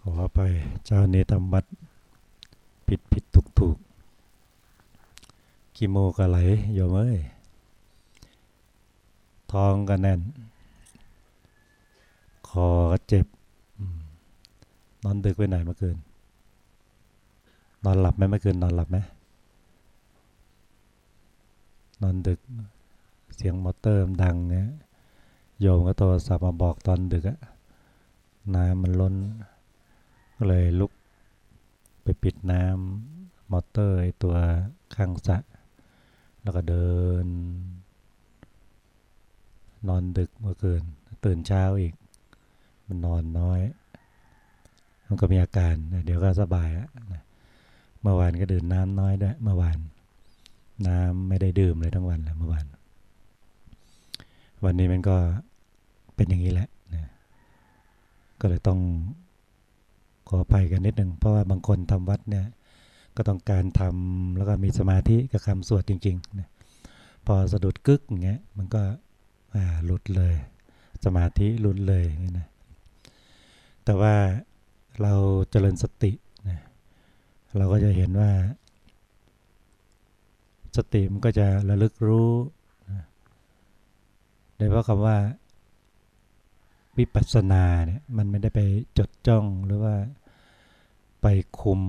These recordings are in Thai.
ขอไปเจ้าเนธรรมัดผิดผิดถูกถูกกิโมกะไหลโยมเอ้ยทองก็แน่น คอก็เจ็บนอนดึกไปไหนเมื่อคืน นอนหลับไหมเมื่อคืนนอนหลับไหมนอนดึกเสียงมอเตอร์ดังเนี่ยโยมก็โทรศัพท์มาบอกตอนดึกอะ น้ำมันล้น ก็เลยลุกไปปิดน้ำมอเตอร์ไอตัวข้างสะ แล้วก็เดิน นอนดึกเมื่อคืนตื่นเช้าอีก มันนอนน้อย มันก็มีอาการ เดี๋ยวก็สบายแล้วเมื่อวานก็ดื่มน้ำน้อยด้วยเมื่อวาน น้ำไม่ได้ดื่มเลยทั้งวันเลยเมื่อวาน วันนี้มันก็เป็นอย่างนี้แหละ ก็เลยต้องขออภัยกันนิดหนึ่งเพราะว่าบางคนทำวัดเนี่ยก็ต้องการทำแล้วก็มีสมาธิกับคำสวดจริงๆนะพอสะดุดกึกอย่างเงี้ยมันก็หลุดเลย สมาธิหลุดเลยนี่นะแต่ว่าเราเจริญสตินะเราก็จะเห็นว่า สติมันก็จะระลึกรู้นะโดยเพราะคำว่า วิปัสสนาเนี่ยมันไม่ได้ไปจดจ้องหรือว่าไปคุม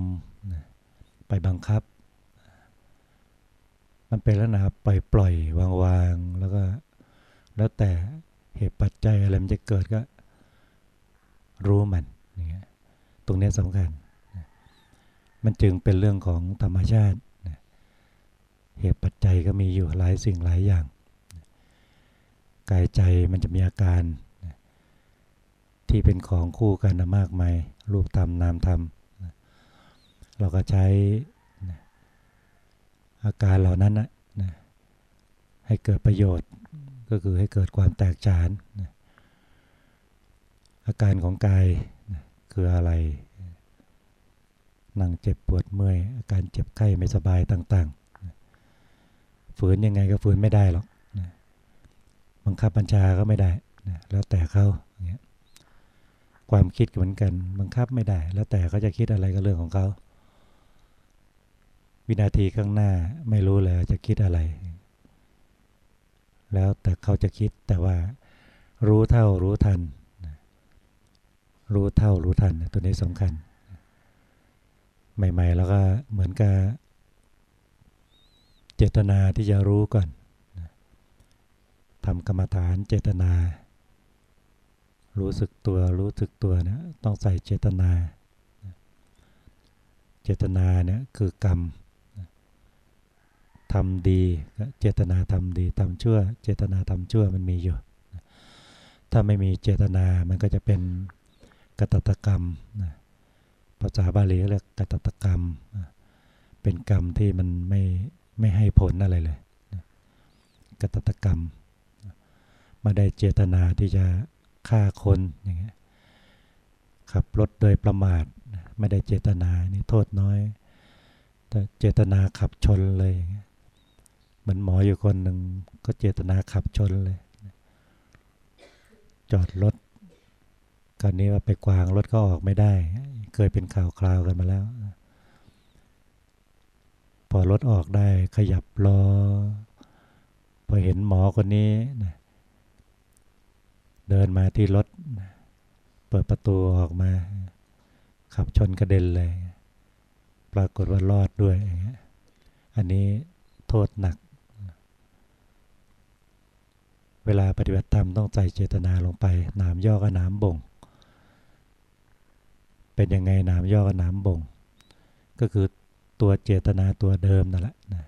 ไปบังคับ มันเป็นแล้วนะครับปล่อยปล่อยวางวางแล้วก็แล้วแต่เหตุปัจจัยอะไรมันจะเกิดก็รู้มันอย่างเงี้ยตรงนี้สำคัญ มันจึงเป็นเรื่องของธรรมชาติ เหตุปัจจัยก็มีอยู่หลายสิ่งหลายอย่าง กายใจมันจะมีอาการ ที่เป็นของคู่กันมากมายรูปธรรมนามธรรม เราก็ใช้อาการเหล่านั้นนะให้เกิดประโยชน์ก็คือให้เกิดความแตกฉานอาการของกายคืออะไรนั่งเจ็บปวดเมื่อยอาการเจ็บไข้ไม่สบายต่างๆฝืนยังไงก็ฝืนไม่ได้หรอกบังคับบัญชาก็ไม่ได้แล้วแต่เขาอย่างเงี้ย ความคิดเหมือนกัน บังคับไม่ได้ แล้วแต่เขาจะคิดอะไรก็เรื่องของเขา วินาทีข้างหน้าไม่รู้เลยจะคิดอะไร แล้วแต่เขาจะคิดแต่ว่า รู้เท่ารู้ทัน รู้เท่ารู้ทันตัวนี้สำคัญ ใหม่ๆ แล้วก็เหมือนกับเจตนาที่จะรู้ก่อนทำกรรมฐานเจตนา รู้สึกตัวรู้สึกตัวเนี่ยต้องใส่เจตนา เจตนาเนี่ยคือกรรมทำดีเจตนาทำดีทำชั่ว เจตนาทำชั่วมันมีอยู่ ถ้าไม่มีเจตนามันก็จะเป็นกตตกรรมภาษาบาลีเรียกกตตกรรม เป็นกรรมที่มันไม่ไม่ให้ผลอะไรเลยกตตกรรมมาได้เจตนาที่จะ ฆ่าคนอย่างเงี้ยขับรถโดยประมาทไม่ได้เจตนานี่โทษน้อย แต่เจตนาขับชนเลยเหมือนหมออยู่คนหนึ่งก็เจตนาขับชนเลย จอดรถการนี้ว่าไปกวางรถก็ออกไม่ได้ เคยเป็นข่าวคราวกันมาแล้ว พอรถออกได้ขยับล้อพอเห็นหมอคนนี้นะ เดินมาที่รถ เปิดประตูออกมา ขับชนกระเด็นเลย ปรากฏว่ารอดด้วยอันนี้โทษหนัก เวลาปฏิบัติธรรมต้องใจเจตนาลงไปหน้ำย่อกับหน้ำบ่ง เป็นยังไงหน้ำย่อกับหน้ำบ่ง ก็คือตัวเจตนาตัวเดิมนั่นแหละนะ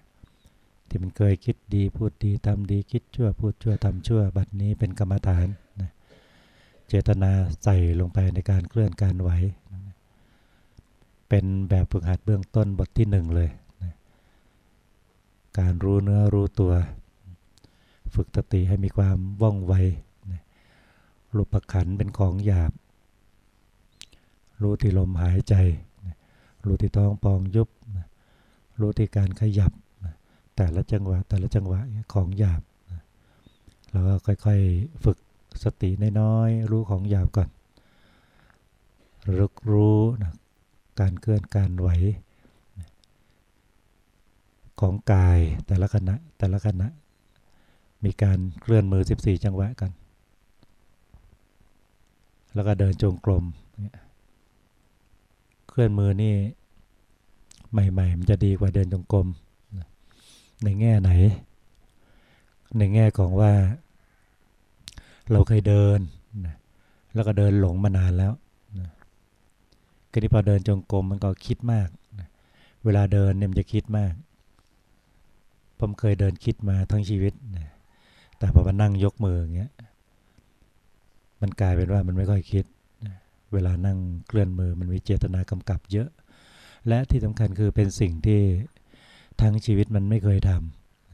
ที่มันเคยคิดดีพูดดีทำดีคิดชั่วพูดชั่วทำชั่ว บัดนี้เป็นกรรมฐาน เจตนาใส่ลงไปในการเคลื่อนการไหว เป็นแบบฝึกหัดเบื้องต้นบทที่หนึ่งเลย การรู้เนื้อรู้ตัว ฝึกสติให้มีความว่องไวรูปขันเป็นของหยาบ รู้ที่ลมหายใจ รู้ที่ท้องปองยุบ รู้ที่การขยับ แต่ละจังหวะแต่ละจังหวะของหยาบ เราก็ค่อยๆฝึก สติน้อยๆรู้ของหยาบก่อนรึกรู้นะการเคลื่อนการไหว ของกายแต่ละขณะแต่ละขณะ มีการเคลื่อนมือ 14 จังหวะกัน แล้วก็เดินจงกรมเคลื่อนมือนี่ใหม่ๆ มันจะดีกว่าเดินจงกรมในแง่ไหน ในแง่ของว่า เราเคยเดินนะแล้วก็เดินหลงมานานแล้วนะก็ที่พอเดินจงกรมมันก็คิดมากนะเวลาเดินเนี่ยมันจะคิดมาก ผมเคยเดินคิดมาทั้งชีวิตนะแต่พอมานั่งยกมืออย่างเงี้ย มันกลายเป็นว่ามันไม่ค่อยคิด เวลานั่งเคลื่อนมือมันมีเจตนากำกับเยอะ และที่สำคัญคือเป็นสิ่งที่ทั้งชีวิตมันไม่เคยท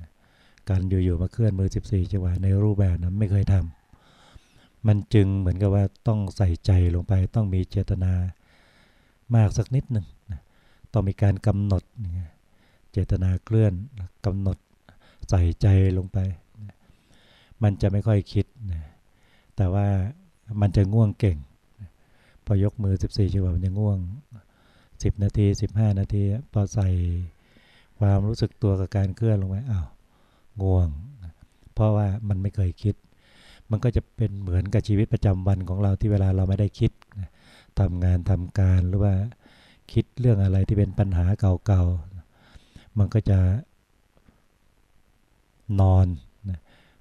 ำการอยู่ๆมาเคลื่อนมือ 14 จังหวะในรูปแบบนั้นไม่เคยทำ มันจึงเหมือนกับว่าต้องใส่ใจลงไป ต้องมีเจตนามากสักนิดหนึ่งต้องมีการกำหนดเจตนาเคลื่อนกำหนดใส่ใจลงไป มันจะไม่ค่อยคิดแต่ว่ามันจะง่วงเก่ง พอยกมือ 14จังหวะมันจะง่วง 10 นาที 15 นาที พอใส่ความรู้สึกตัวกับการเคลื่อนลงไปอ้าวง่วง เพราะว่ามันไม่เคยคิด มันก็จะเป็นเหมือนกับชีวิตประจำวันของเราที่เวลาเราไม่ได้คิดทำงานทำการหรือว่าคิดเรื่องอะไรที่เป็นปัญหาเก่าๆ มันก็จะนอน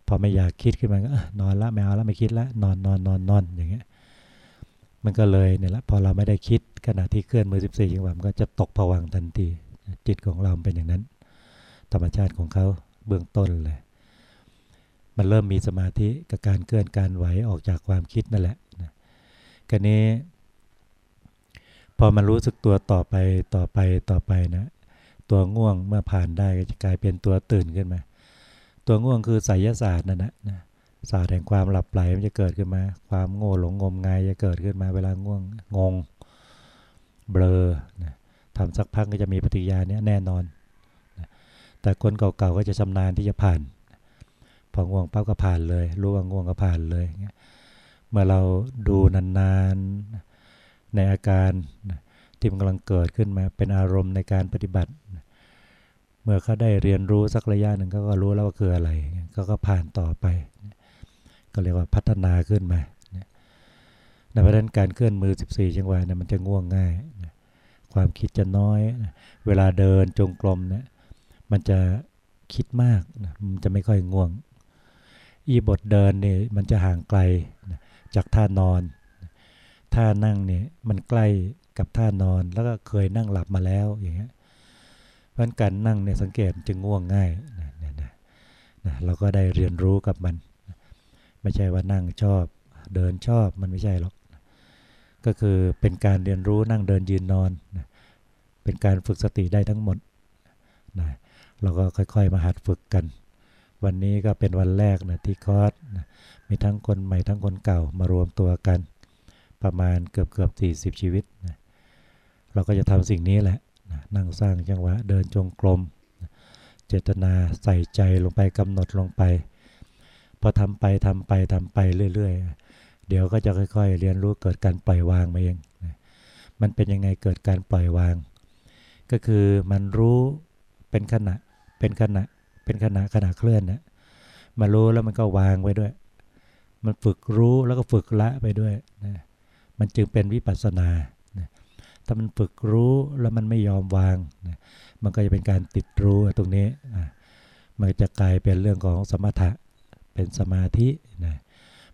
พอไม่อยากคิดขึ้นมาก็นอนละไม่เอาละไม่คิดละนอนนอนนอนนอนอย่างเงี้ยมันก็เลยเนี่ยละพอเราไม่ได้คิดขณะที่เคลื่อนมือ 14จังหวะมันก็จะตกผวังทันทีจิตของเราเป็นอย่างนั้น ธรรมชาติของเขาเบื้องต้นเลย มันเริ่มมีสมาธิกับการเคลื่อนการไหวออกจากความคิดนั่นแหละนะกนนี้ พอมันรู้สึกตัวต่อไปต่อไปต่อไปนะตัวง่วงเมื่อผ่านได้ก็จะกลายเป็นตัวตื่นขึ้นมา ตัวง่วงคือไสยศาสตร์นั่นแหละนะศาสตร์แห่งความหลับไหลมันจะเกิดขึ้นมา ความโง่หลงงมงายจะเกิดขึ้นมาเวลาง่วงงง เบลอนะทำสักพักก็จะมีปฏิยาเนี้ยแน่นอนนะแต่คนเก่าๆก็จะชำนาญที่จะผ่าน อง่วงปั๊บก็ผ่านเลย รู้ว่าง่วงก็ผ่านเลยเมื่อเราดูนานๆในอาการที่มันกำลังเกิดขึ้นมาเป็นอารมณ์ในการปฏิบัติ เมื่อเขาได้เรียนรู้สักระยะหนึ่งก็ก็รู้แล้วว่าคืออะไรก็ก็ผ่านต่อไป ก็เรียกว่าพัฒนาขึ้นมาในเพระนั้นการเคลื่อนมือ 14 จังหวะเนี่ยมันจะง่วงง่าย ความคิดจะน้อย เวลาเดินจงกรมเนี่ยมันจะคิดมาก มันจะไม่ค่อยง่วง อีบทเดินเนี่ยมันจะห่างไกลจากท่านอน ท่านั่งเนี่ยมันใกล้กับท่านอนแล้วก็เคยนั่งหลับมาแล้วอย่างเงี้ยเพราะการนั่งเนี่ยสังเกตจึงง่วงง่ายนะนะนะนะเราก็ได้เรียนรู้กับมัน ไม่ใช่ว่านั่งชอบเดินชอบมันไม่ใช่หรอกก็คือเป็นการเรียนรู้นั่งเดินยืนนอนนะเป็นการฝึกสติได้ทั้งหมดนะเราก็ค่อยๆมาหัดฝึกกัน วันนี้ก็เป็นวันแรกนะที่คอร์สนะมีทั้งคนใหม่ทั้งคนเก่ามารวมตัวกัน ประมาณเกือบเกือบสี่สิบชีวิตนะเราก็จะทำสิ่งนี้แหละนะนั่งสร้างจังหวะเดินจงกรมนะเจตนาใส่ใจลงไปกำหนดลงไป พอทำไปทำไปทำไปเรื่อยๆ เดี๋ยวก็จะค่อยๆ เรียนรู้เกิดการปล่อยวางมาเองนะมันเป็นยังไงเกิดการปล่อยวาง ก็คือมันรู้เป็นขณะเป็นขณะ เป็นขณะขณะเคลื่อนนะมารู้แล้วมันก็วางไว้ด้วย มันฝึกรู้แล้วก็ฝึกละไปด้วยนะมันจึงเป็นวิปัสสนานะถ้ามันฝึกรู้แล้วมันไม่ยอมวางนะมันก็จะเป็นการติดรู้ตรงนี้นะมันจะกลายเป็นเรื่องของสมถะเป็นสมาธินะ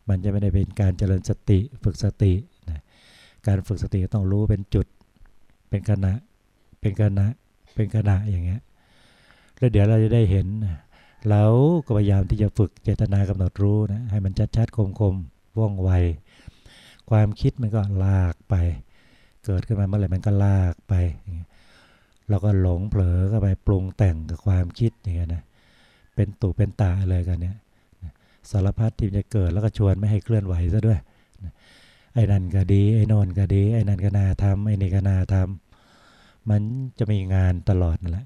มันจะไม่ได้เป็นการเจริญสติฝึกสตินะการฝึกสติต้องรู้เป็นจุด เป็นขณะ เป็นขณะ เป็นขณะอย่างเงี้ย แล้วเดี๋ยวเราจะได้เห็น เราก็พยายามที่จะฝึกเจตนากำหนดรู้นะให้มันชัดๆคมๆว่องไว ความคิดมันก็ลากไป เกิดขึ้นมาเมื่อไหร่มันก็ลากไป เราก็หลงเผลอก็ไปปรุงแต่งกับความคิดอย่างเงี้ยนะเป็นตุเป็นตาเลยกันเนี่ยสารพัดที่จะเกิดแล้วก็ชวนไม่ให้เคลื่อนไหวซะด้วยไอ้นั่นก็ดีไอ้นอนก็ดีไอ้นั่นก็น่าทำไอ้นี่ก็น่าทำมันจะมีงานตลอดนั่นแหละ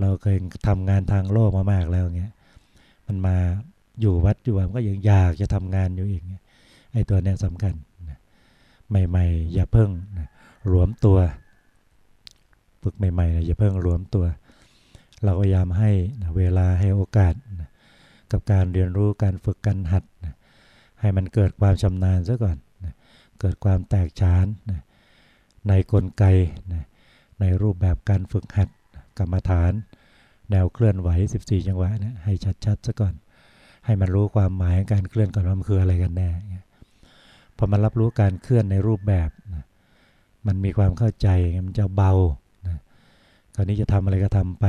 เราเคยทำงานทางโลกมามากแล้วเงี้ยมันมาอยู่วัดอยู่มันก็ยังอยากจะทำงานอยู่อีกไอ้ตัวเนี้ยสำคัญใหม่ๆ อย่าเพิ่งรวมตัว ฝึกใหม่ๆอย่าเพิ่งรวมตัว เราพยายามให้เวลาให้โอกาสกับการเรียนรู้การฝึกการหัดให้มันเกิดความชำนาญซะก่อนเกิดความแตกฉานในกลไกในรูปแบบการฝึกหัดกรรมฐาน แนวเคลื่อนไหว 14 จังหวะนะให้ชัดๆซะก่อน ให้มันรู้ความหมายการเคลื่อนก่อนว่ามันคืออะไรกันแน่พอมันรับรู้การเคลื่อนในรูปแบบนะมันมีความเข้าใจมันจะเบานะคราวนี้จะทำอะไรก็ทำไป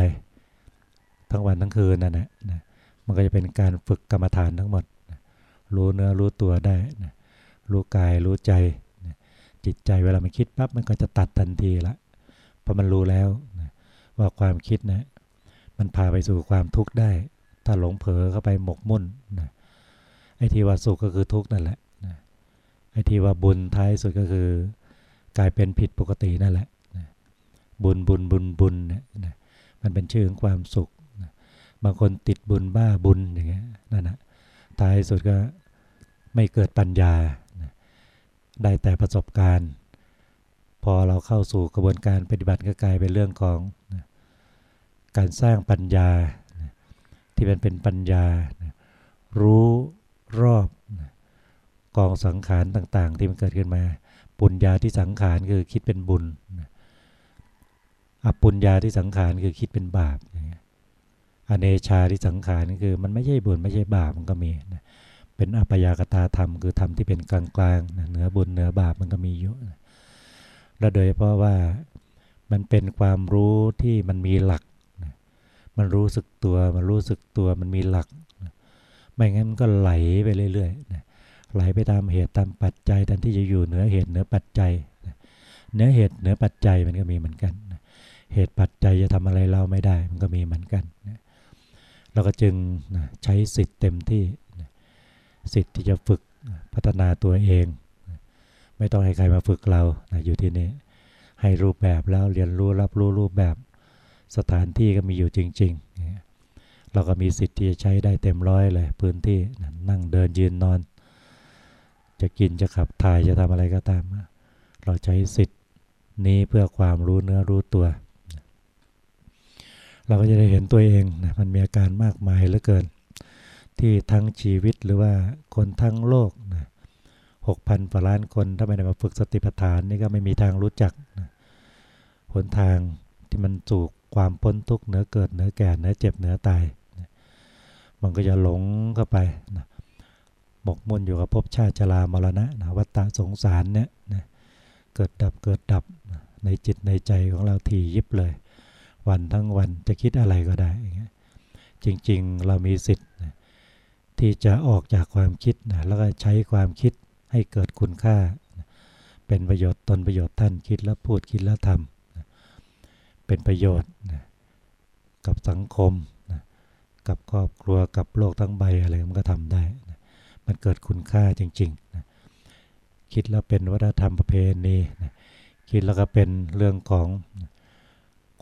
ทั้งวันทั้งคืนนั่นแหละนะมันก็จะเป็นการฝึกกรรมฐานทั้งหมดนะรู้เนื้อรู้ตัวได้นะรู้กายรู้ใจนะจิตใจเวลามันคิดปั๊บมันก็จะตัดทันทีละเพราะมันรู้แล้วนะว่าความคิดนะ มันพาไปสู่ความทุกข์ได้ ถ้าหลงเผลอเข้าไปหมกมุ่นนะไอ้ที่ว่าสุขก็คือทุกข์นั่นแหละนะไอ้ที่ว่าบุญท้ายสุดก็คือกลายเป็นผิดปกตินั่นแหละนะบุญบุญบุญบุญเนี่ยนะมันเป็นชื่อของความสุขนะบางคนติดบุญบ้าบุญอย่างเงี้ยนั่นนะท้ายสุดก็ไม่เกิดปัญญานะได้แต่ประสบการณ์ พอเราเข้าสู่กระบวนการปฏิบัติก็กลายเป็นเรื่องของนะ การสร้างปัญญาที่มันเป็นปัญญา รู้รอบกองสังขารต่างๆ ที่มันเกิดขึ้นมา ปุญญาที่สังขารคือคิดเป็นบุญอปุญญาที่สังขารคือคิดเป็นบาปอเนชาที่สังขารคือมันไม่ใช่บุญไม่ใช่บาปมันก็มีเป็นอัปยากตาธรรมคือธรรมที่เป็นกลางๆเหนือบุญเหนือบาปมันก็มีเยอะแล้วโดยเพราะว่ามันเป็นความรู้ที่มันมีหลัก มันรู้สึกตัว มันรู้สึกตัวมันมีหลัก ไม่งั้นมันก็ไหลไปเรื่อยๆนะไหลไปตามเหตุตามปัจจัยแทนที่จะอยู่เหนือเหตุเหนือปัจจัยเหนือเหตุเหนือปัจจัยมันก็มีเหมือนกัน เหตุปัจจัยจะทำอะไรเราไม่ได้ มันก็มีเหมือนกันเราก็จึงใช้สิทธิ์เต็มที่สิทธิ์ที่จะฝึกพัฒนาตัวเอง ไม่ต้องให้ใครมาฝึกเราอยู่ที่นี่ให้รูปแบบแล้วเรียนรู้รับรู้รูปแบบ สถานที่ก็มีอยู่จริงๆ เราก็มีสิทธิ์ที่จะใช้ได้เต็มร้อยเลยพื้นที่นะนั่งเดินยืนนอน จะกินจะขับถ่ายจะทำอะไรก็ตาม เราใช้สิทธิ์นี้เพื่อความรู้เนื้อรู้ตัว เราก็จะได้เห็นตัวเองนะมันมีอาการมากมายเหลือเกิน ที่ทั้งชีวิตหรือว่าคนทั้งโลกนะหกพันกว่าล้านคนถ้าไม่ได้มาฝึกสติปัฏฐานนี่ก็ไม่มีทางรู้จักนะหนทางที่มันสู่ ความพ้นทุกข์เหนือเกิดเหนือแก่เหนือเจ็บเหนือตายมันก็จะหลงเข้าไปนะหมกมุ่นอยู่กับภพชาติชรามรณะนะวัฏฏะสงสารเนี่ยนะเกิดดับเกิดดับในจิตในใจของเราทียิบเลย วันทั้งวันจะคิดอะไรก็ได้ จริงๆเรามีสิทธิ์นะที่จะออกจากความคิดนะแล้วก็ใช้ความคิดให้เกิดคุณค่านะเป็นประโยชน์ตนประโยชน์ท่านคิดแล้วพูดคิดแล้วทำ เป็นประโยชน์นะกับสังคมนะกับครอบครัวกับโลกทั้งใบอะไรมันก็ทำได้นะมันเกิดคุณค่าจริงๆนะคิดแล้วเป็นวัฒนธรรมประเพณีนะคิดแล้วก็เป็นเรื่องของ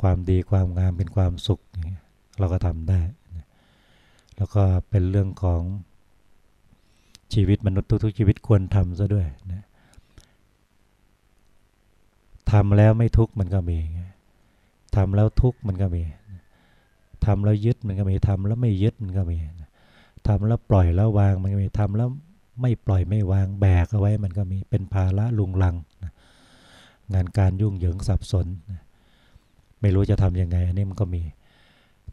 ความดีความงามเป็นความสุข เราก็ทำได้นะแล้วก็เป็นเรื่องของชีวิตมนุษย์ทุกๆชีวิตควรทำซะด้วยนะทำแล้วไม่ทุกข์มันก็มี ทำแล้วทุกข์มันก็มีทำแล้วยึดมันก็มีทำแล้วไม่ยึดมันก็มีทำแล้วปล่อยแล้ววางมันก็มีทำแล้วไม่ปล่อยไม่วางแบกเอาไว้มันก็มีเป็นภาระลุงลังงานการยุ่งเหยิงสับสน ไม่รู้จะทำยังไง อันนี้มันก็มี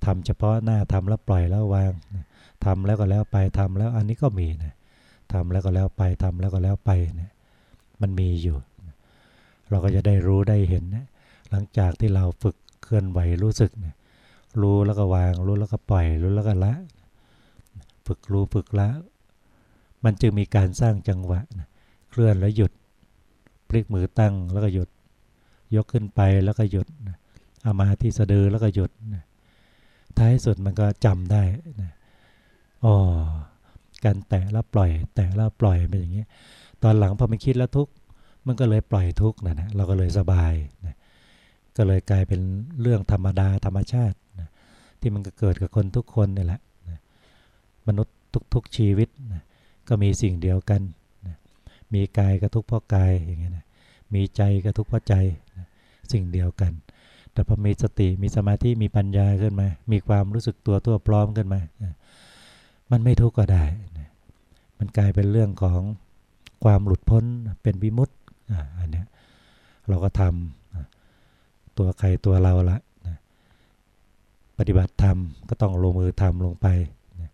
ทำเฉพาะหน้าทำแล้วปล่อยแล้ววางทำแล้วก็แล้วไปทำแล้วอันนี้ก็มีนะทำแล้วก็แล้วไปทำแล้วก็แล้วไปนะมันมีอยู่ เราก็จะได้รู้ได้เห็นนะหลังจากที่เราฝึก เคลื่อนไหวรู้สึกนะรู้แล้วก็วาง รู้แล้วก็ปล่อย รู้แล้วก็ละ ฝึกรู้ฝึกละ มันจึงมีการสร้างจังหวะนะเคลื่อนแล้วหยุด พลิกมือตั้งแล้วก็หยุด ยกขึ้นไปแล้วก็หยุดเอามาที่สะดือแล้วก็หยุดนะท้ายสุดมันก็จำได้นะอ๋อการแตะแล้วปล่อย แตะแล้วปล่อยเป็นอย่างนี้ ตอนหลังพอมันคิดแล้วทุกมันก็เลยปล่อยทุกนะนะเราก็เลยสบาย ก็เลยกลายเป็นเรื่องธรรมดาธรรมชาตินะที่มันก็เกิดกับคนทุกคนนี่แหละนะมนุษย์ทุกๆชีวิตนะก็มีสิ่งเดียวกันนะมีกายก็ทุกข์เพราะกายอย่างเงี้ยนะมีใจก็ทุกข์เพราะใจนะสิ่งเดียวกัน แต่พอมีสติมีสมาธิมีปัญญาขึ้นมา มีความรู้สึกตัวตัวพร้อมขึ้นมานะมันไม่ทุกข์ก็ได้นะมันกลายเป็นเรื่องของความหลุดพ้นเป็นวิมุตต์อันเนี้ยเราก็ทำ ตัวใครตัวเราละนะปฏิบัติธรรมก็ต้องลงมือทำลงไปนะ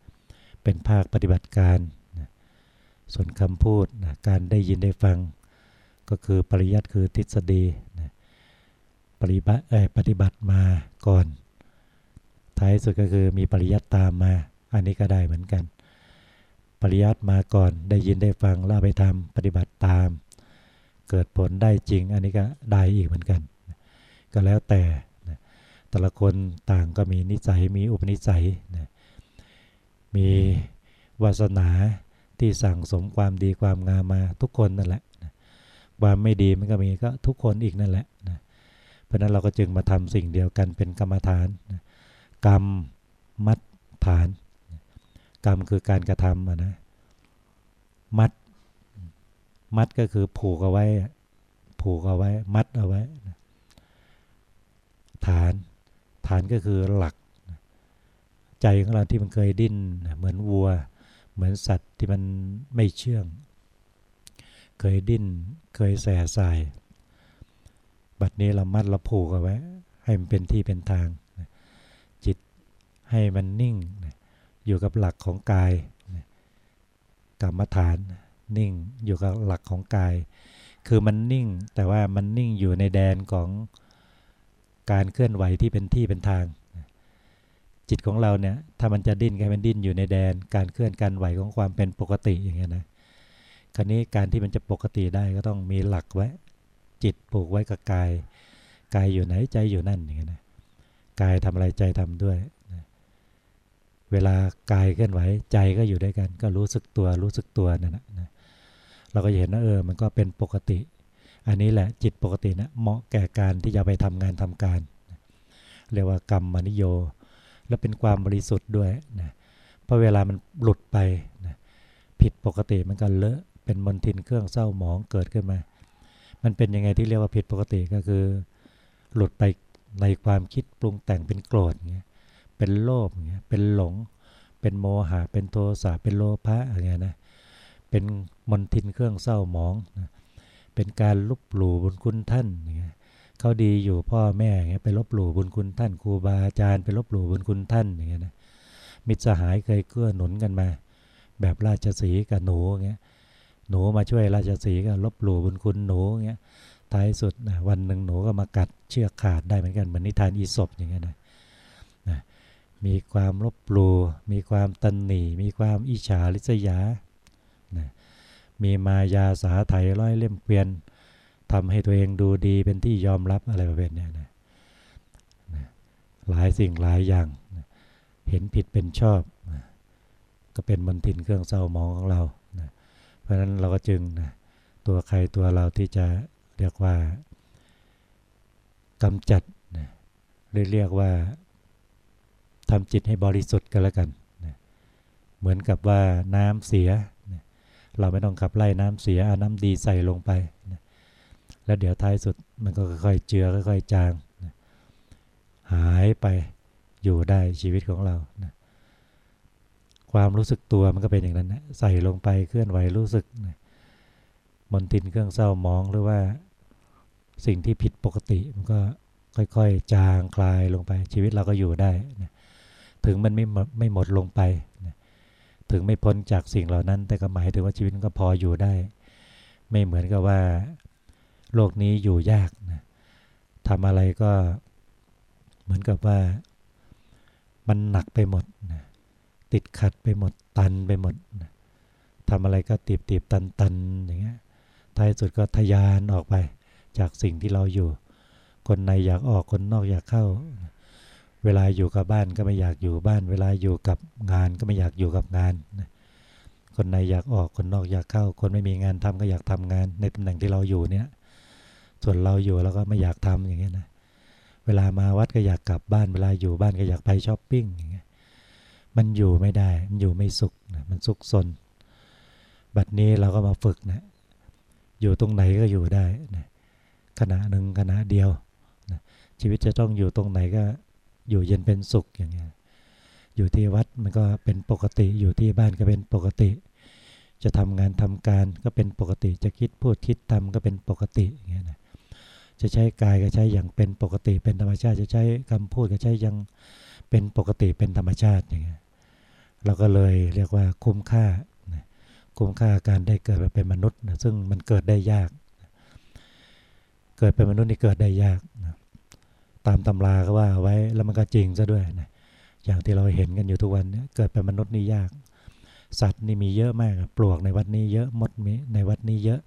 เป็นภาคปฏิบัติการนะส่วนคำพูดนะการได้ยินได้ฟัง ก็คือปริยัติคือทฤษฎีนะปฏิบัติปฏิบัติมาก่อน ท้ายสุดก็คือมีปริยัติตามมา อันนี้ก็ได้เหมือนกัน ปริยัติมาก่อนได้ยินได้ฟังแล้วไปทำปฏิบัติตาม เกิดผลได้จริง อันนี้ก็ได้อีกเหมือนกัน ก็แล้วแต่แต่ละคนต่างก็มีนิสัยมีอุปนิสัยนะมีวาสนาที่สั่งสมความดีความงามมาทุกคนนั่นแหละนะความไม่ดีมันก็มีก็ทุกคนอีกนั่นแหละนะเพราะนั้นเราก็จึงมาทำสิ่งเดียวกันเป็นกรรมฐานนะกรรมมัดฐาน กรรมคือการกระทำนะมัด มัดก็คือผูกเอาไว้ ผูกเอาไว้ มัดเอาไว้นะ ฐาน ฐานก็คือหลัก ใจของเราที่มันเคยดิ้นเหมือนวัว เหมือนสัตว์ที่มันไม่เชื่อง เคยดิ้น เคยแส่สายบัดนี้เรามัดเราผูกเอาไว้ ให้มันเป็นที่เป็นทาง จิตให้มันนิ่ง อยู่กับหลักของกายกรรมฐานนิ่งอยู่กับหลักของกาย คือมันนิ่งแต่ว่ามันนิ่งอยู่ในแดนของ การเคลื่อนไหวที่เป็นที่เป็นทาง จิตของเราเนี่ยถ้ามันจะดิ้นก็มันดิ้นอยู่ในแดน การเคลื่อนการไหวของความเป็นปกติอย่างเงี้ยนะคราวนี้การที่มันจะปกติได้ก็ต้องมีหลักไว้ จิตผูกไว้กับกาย กายอยู่ไหนใจอยู่นั่นอย่างเงี้ยนะกายทำอะไรใจทำด้วยนะเวลากายเคลื่อนไหวใจก็อยู่ด้วยกัน ก็รู้สึกตัวรู้สึกตัวนั่นนะนะเราก็เห็นว่าเออมันก็เป็นปกติ อันนี้แหละจิตปกตินะเหมาะแก่การที่จะไปทำงานทำการ เรียกว่ากรรมมนิโย และเป็นความบริสุทธิ์ด้วยนะเพราะเวลามันหลุดไปนะผิดปกติมันก็เลอะเป็นมลทินเครื่องเศร้าหมองเกิดขึ้นมา มันเป็นยังไงที่เรียกว่าผิดปกติก็คือ หลุดไปในความคิดปรุงแต่งเป็นโกรธเงี้ยเป็นโลภเงี้ยเป็นหลง เป็นโมหะเป็นโทสะเป็นโลภะอะไรเงี้ยนะเป็นมลทินเครื่องเศร้าหมองนะ เป็นการลบหลู่บุญคุณท่านเขาดีอยู่พ่อแม่เงี้ยไปลบหลู่บุญคุณท่านครูบาอาจารย์ไปลบหลู่บุญคุณท่านอย่างเงี้ยนะมิตรสหายเคยเกื้อหนุนกันมา แบบราชสีกับหนูเงี้ยหนูมาช่วยราชสีก็ลบหลู่บุญคุณหนูเงี้ยท้ายสุดนะวันหนึ่งหนูก็มากัดเชือกขาดได้เหมือนกันเหมือนนิทานอีศบอย่างเงี้ยนะนะมีความลบหลู่มีความตันหนีมีความอิจฉาริษยา มีมายาสาไถร้อยเล่มเกวียนทำให้ตัวเองดูดีเป็นที่ยอมรับอะไรประเภทนี้นะหลายสิ่งหลายอย่างนะเห็นผิดเป็นชอบนะก็เป็นมนทินเครื่องเศร้ามองของเรานะเพราะฉะนั้นเราก็จึงนะตัวใครตัวเราที่จะเรียกว่ากำจัดนะเรียกว่าทำจิตให้บริสุทธิ์กันแล้วกันนะเหมือนกับว่าน้ำเสีย เราไม่ต้องขับไล่น้ำเสียเอาน้ำดีใส่ลงไปนะแล้วเดี๋ยวท้ายสุดมันก็ค่อยๆเจือค่อยๆจางนะหายไปอยู่ได้ชีวิตของเรานะความรู้สึกตัวมันก็เป็นอย่างนั้นนะใส่ลงไปเคลื่อนไหวรู้สึกนะมนทินเครื่องเศร้ามองหรือว่าสิ่งที่ผิดปกติมันก็ค่อยๆ จางคลายลงไป ชีวิตเราก็อยู่ได้นะถึงมันไม่ไม่หมดลงไปนะ ถึงไม่พ้นจากสิ่งเหล่านั้น แต่ก็หมายถึงว่าชีวิตก็พออยู่ได้ ไม่เหมือนกับว่า โลกนี้อยู่ยากนะทำอะไรก็เหมือนกับว่า มันหนักไปหมดนะติดขัดไปหมดตันไปหมดนะทำอะไรก็ตีบตีบตันตันอย่างเงี้ยท้ายสุดก็ทยานออกไป จากสิ่งที่เราอยู่ คนในอยากออกคนนอกอยากเข้า เวลาอยู่กับบ้านก็ไม่อยากอยู่บ้าน เวลาอยู่กับงานก็ไม่อยากอยู่กับงาน คนในอยากออกคนนอกอยากเข้า คนไม่มีงานทำก็อยากทำงาน ในตำแหน่งที่เราอยู่เนี่ย ส่วนเราอยู่แล้วก็ไม่อยากทำอย่างเงี้ยนะ เวลามาวัดก็อยากกลับบ้าน เวลาอยู่บ้านก็อยากไปช้อปปิ้งอย่างเงี้ย มันอยู่ไม่ได้ มันอยู่ไม่สุขนะมันสุขสน บัดนี้เราก็มาฝึกนะ อยู่ตรงไหนก็อยู่ได้นะขณะหนึ่งขณะเดียวนะชีวิตจะต้องอยู่ตรงไหนก็ อยู่เย็นเป็นสุขอย่างเงี้ยอยู่ที่วัดมันก็เป็นปกติอยู่ที่บ้านก็เป็นปกติ จะทำงานทำการก็เป็นปกติ จะคิดพูดคิดทำก็เป็นปกติอย่างเงี้ยนะจะใช้กายก็ใช้อย่างเป็นปกติ เป็นธรรมชาติ จะใช้คำพูดก็ใช้ยังเป็นปกติเป็นธรรมชาติอย่างเงี้ยเราก็เลยเรียกว่าคุ้มค่าคุ้มค่าการได้เกิดมาเป็นมนุษย์นะซึ่งมันเกิดได้ยาก เกิดเป็นมนุษย์นี่เกิดได้ยาก ตามตำราก็ว่าไว้แล้วมันก็จริงซะด้วยนะอย่างที่เราเห็นกันอยู่ทุกวันนี้เกิดเป็นมนุษย์นี่ยาก สัตว์นี่มีเยอะมากปลวกในวัดนี้เยอะมดมีในวัดนี้เยอะ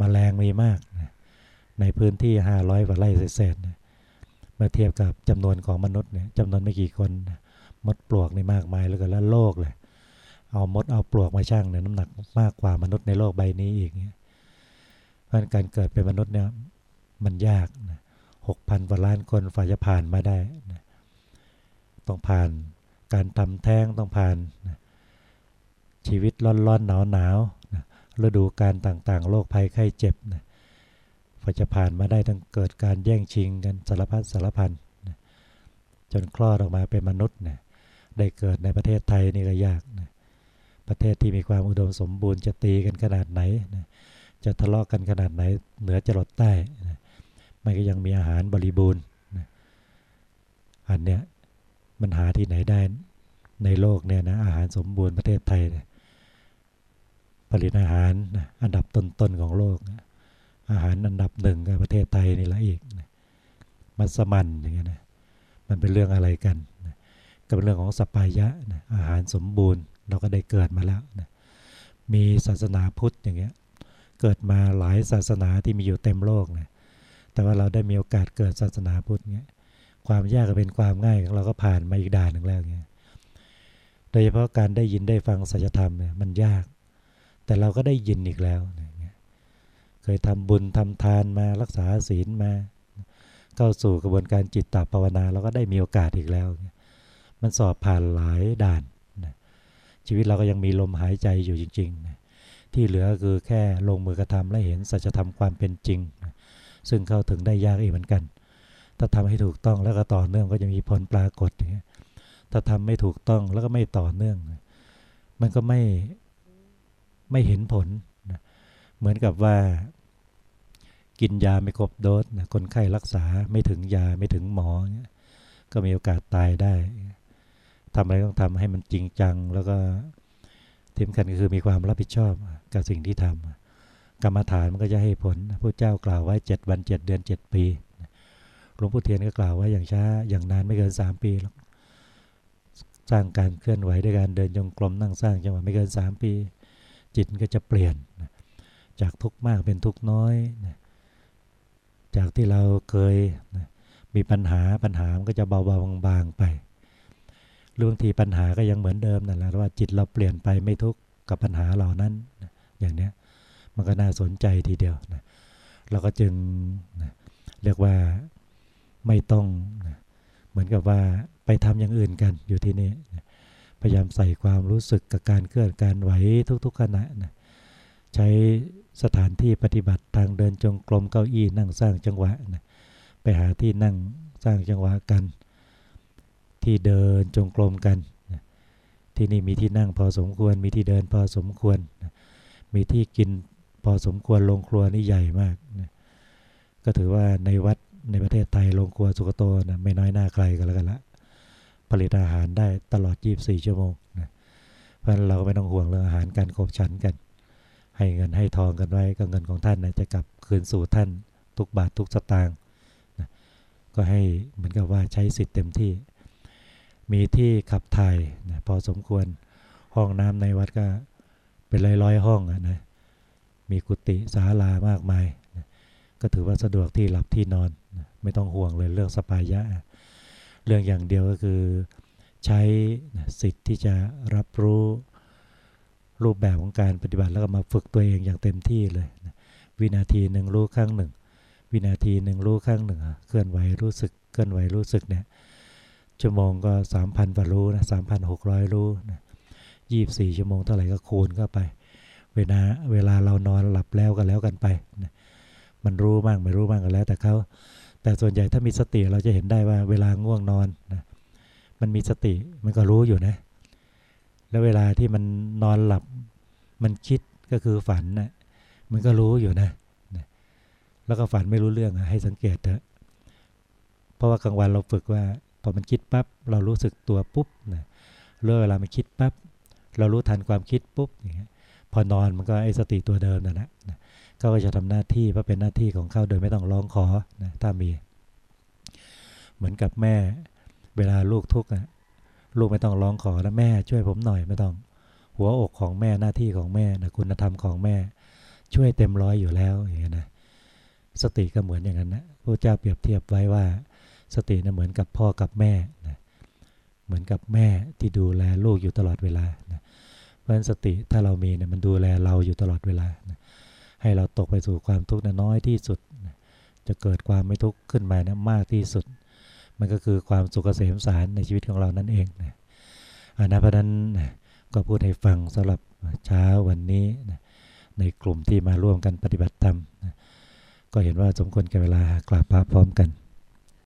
มแมลงมีมากนะในพื้นที่ห้าร้อยกว่าไร่เศษนะเมื่อเทียบกับจำนวนของมนุษย์เนี่ยจำนวนไม่กี่คนนะมดปลวกนี่มากมายแล้วก็แล้วโลกเลยเอามดเอาปลวกมาช่างเนี่ยน้ำหนักมากกว่ามนุษย์ในโลกใบนี้อีกเนี่ยเพราะการเกิดเป็นมนุษย์เนี่ยมันยากนะ หกพันกว่าล้านคนฝ่ายจะผ่านมาได้นะต้องผ่านการทำแท้งต้องผ่านนะชีวิตร้อนๆหนาวๆนะฤดูการต่างๆ โรคภัยไข้เจ็บนะฝ่าจะผ่านมาได้ต้องเกิดการแย่งชิงกันสารพัดสารพันนะจนคลอดออกมาเป็นมนุษย์นะได้เกิดในประเทศไทยนี่ก็ยากนะประเทศที่มีความอุดมสมบูรณ์จะตีกันขนาดไหนนะจะทะเลาะกกันขนาดไหนเหนือจรดใต้นะ มันก็ยังมีอาหารบริบูรณ์นะอันเนี้ยมันหาที่ไหนได้ในโลกเนี่ยนะอาหารสมบูรณ์ประเทศไทยนะผลิตอาหารอันดับต้นๆของโลก อาหารอันดับหนึ่งกับประเทศไทยนี่ละอีกนะมัสมันอย่างเงี้ยนะมันเป็นเรื่องอะไรกันนะก็เป็นเรื่องของสปายะนะอาหารสมบูรณ์เราก็ได้เกิดมาแล้วนะมีศาสนาพุทธอย่างเงี้ยเกิดมาหลายศาสนาที่มีอยู่เต็มโลกนะ แต่ว่าเราได้มีโอกาสเกิดศาสนาพุทธเงี้ยความยากก็เป็นความง่ายของเราก็ผ่านมาอีกด่านหนึ่งแล้วเงี้ยโดยเฉพาะการได้ยินได้ฟังสัจธรรมเนี่ยมันยาก แต่เราก็ได้ยินอีกแล้วเคยทำบุญทำทานมารักษาศีลมา เข้าสู่กระบวนการจิตตภาวนาเราก็ได้มีโอกาสอีกแล้ว มันสอบผ่านหลายด่านชีวิตเราก็ยังมีลมหายใจอยู่จริงๆนะที่เหลือคือแค่ลงมือกระทำและเห็นสัจธรรมความเป็นจริงนะ ซึ่งเข้าถึงได้ยากอีกเหมือนกัน ถ้าทำให้ถูกต้องแล้วก็ต่อเนื่องก็จะมีผลปรากฏอย่างเงี้ยถ้าทำไม่ถูกต้องแล้วก็ไม่ต่อเนื่อง มันก็ไม่ไม่เห็นผลนะเหมือนกับว่า กินยาไม่ครบโดสนะคนไข้รักษาไม่ถึงยาไม่ถึงหมอ ก็มีโอกาสตายได้ทำอะไรต้องทำให้มันจริงจัง แล้วก็ที่สำคัญก็คือมีความรับผิดชอบกับสิ่งที่ทำ กรรมฐานมันก็จะให้ผลพระเจ้ากล่าวไว้เจ็ดวันเจ็ดเดือนเจ็ดปีหลวงพ่อเทียนก็กล่าวไว้อย่างช้าอย่างนานไม่เกินสามปีสร้างการเคลื่อนไหวด้วยการเดินจงกรมนั่งสร้างจังหวะไม่เกินสามปี จิตก็จะเปลี่ยนจากทุกข์มากเป็นทุกข์น้อยจากที่เราเคยมีปัญหาปัญหามันก็จะเบาๆบางๆไปหรือบางทีปัญหาก็ยังเหมือนเดิมนั่นแหละว่าจิตเราเปลี่ยนไปไม่ทุกข์กับปัญหาเหล่านั้นอย่างเนี้ย มันก็น่าสนใจทีเดียวนะเราก็จึงนะเรียกว่าไม่ต้องนะเหมือนกับว่าไปทำอย่างอื่นกันอยู่ที่นี่นะพยายามใส่ความรู้สึกกับการเคลื่อนการไหวทุกๆขณะนะใช้สถานที่ปฏิบัติทางเดินจงกรมเก้าอี้นั่งสร้างจังหวะนะไปหาที่นั่งสร้างจังหวะกัน ที่เดินจงกรมกันที่นี่มีที่นั่งพอสมควร มีที่เดินพอสมควร มีที่กิน พอสมควรโรงครัวนี่ใหญ่มากก็ถือว่าในวัดในประเทศไทยโรงครัวสุกโตนะไม่น้อยหน้าใครก็แล้วกันละผลิตอาหารได้ตลอด 24 ชั่วโมงนะเพราะฉะนั้นเราก็ไม่ต้องห่วงเรื่องอาหารการขบฉันกัน ให้เงินให้ทองกันไว้ก็เงินของท่านนะจะกลับคืนสู่ท่านทุกบาททุกสตางค์นะก็ให้เหมือนกับว่าใช้สิทธิ์เต็มที่ มีที่ขับถ่ายนะพอสมควรห้องน้ำในวัดก็เป็นร้อยๆห้องนะ มีกุฏิศาลามากมายนะก็ถือว่าสะดวกที่หลับที่นอนนะไม่ต้องห่วงเลยเรื่องสปายะ เรื่องอย่างเดียวก็คือใช้นะสิทธิ์ที่จะรับรู้รูปแบบของการปฏิบัติแล้วก็มาฝึกตัวเองอย่างเต็มที่เลยนะวินาทีหนึ่งรู้ครั้งหนึ่ง วินาทีหนึ่งรู้ครั้งหนึ่งเคลื่อนไหวรู้สึกเคลื่อนไหวรู้สึกเนี่ยชั่วโมงก็สามพันกว่ารู้นะสามพันหกร้อยรู้นะยี่บสี่ชั่วโมงเท่าไหร่ก็คูณเข้าไป เวลาเวลาเรานอนหลับแล้วก็แล้วกันไปนะมันรู้บ้างไม่รู้บ้างก็แล้วแต่เขาแต่ส่วนใหญ่ถ้ามีสติเราจะเห็นได้ว่าเวลาง่วงนอนนะมันมีสติมันก็รู้อยู่นะ แล้วเวลาที่มันนอนหลับ มันคิดก็คือฝันนะมันก็รู้อยู่นะนะแล้วก็ฝันไม่รู้เรื่องให้สังเกตเถอะเพราะว่ากลางวันเราฝึกว่าพอมันคิดปั๊บเรารู้สึกตัวปุ๊บนะเรื่อเวลามันคิดปั๊บเรารู้ทันความคิดปุ๊บอย่างเงี้ย พอนอนมันก็ไอ้สติตัวเดิมนั่นแหละก็จะทำหน้าที่เพราะเป็นหน้าที่ของเขาโดยไม่ต้องร้องขอนะถ้ามี เหมือนกับแม่เวลาลูกทุกข์อะลูกไม่ต้องร้องขอแล้วแม่ช่วยผมหน่อยไม่ต้อง หัวอกของแม่หน้าที่ของแม่นะคุณธรรมของแม่ ช่วยเต็มร้อยอยู่แล้วอย่างเงี้นะสติก็เหมือนอย่างนั้นนะพระเจ้าเปรียบเทียบไว้ว่า สตินะเหมือนกับพ่อกับแม่นะเหมือนกับแม่ที่ดูแลลูกอยู่ตลอดเวลานะ เพราะฉะนั้นสติถ้าเรามีเนี่ยมันดูแลเราอยู่ตลอดเวลานะให้เราตกไปสู่ความทุกข์น้อยที่สุดนะจะเกิดความไม่ทุกข์ขึ้นมานะมากที่สุด มันก็คือความสุขเกษมสารในชีวิตของเรานั่นเองนะอันนั้นเพราะนั้นนะก็พูดให้ฟังสำหรับเช้าวันนี้นะในกลุ่มที่มาร่วมกันปฏิบัติธรรมนะก็เห็นว่าสมควรแก่เวลากราบพระพร้อมกัน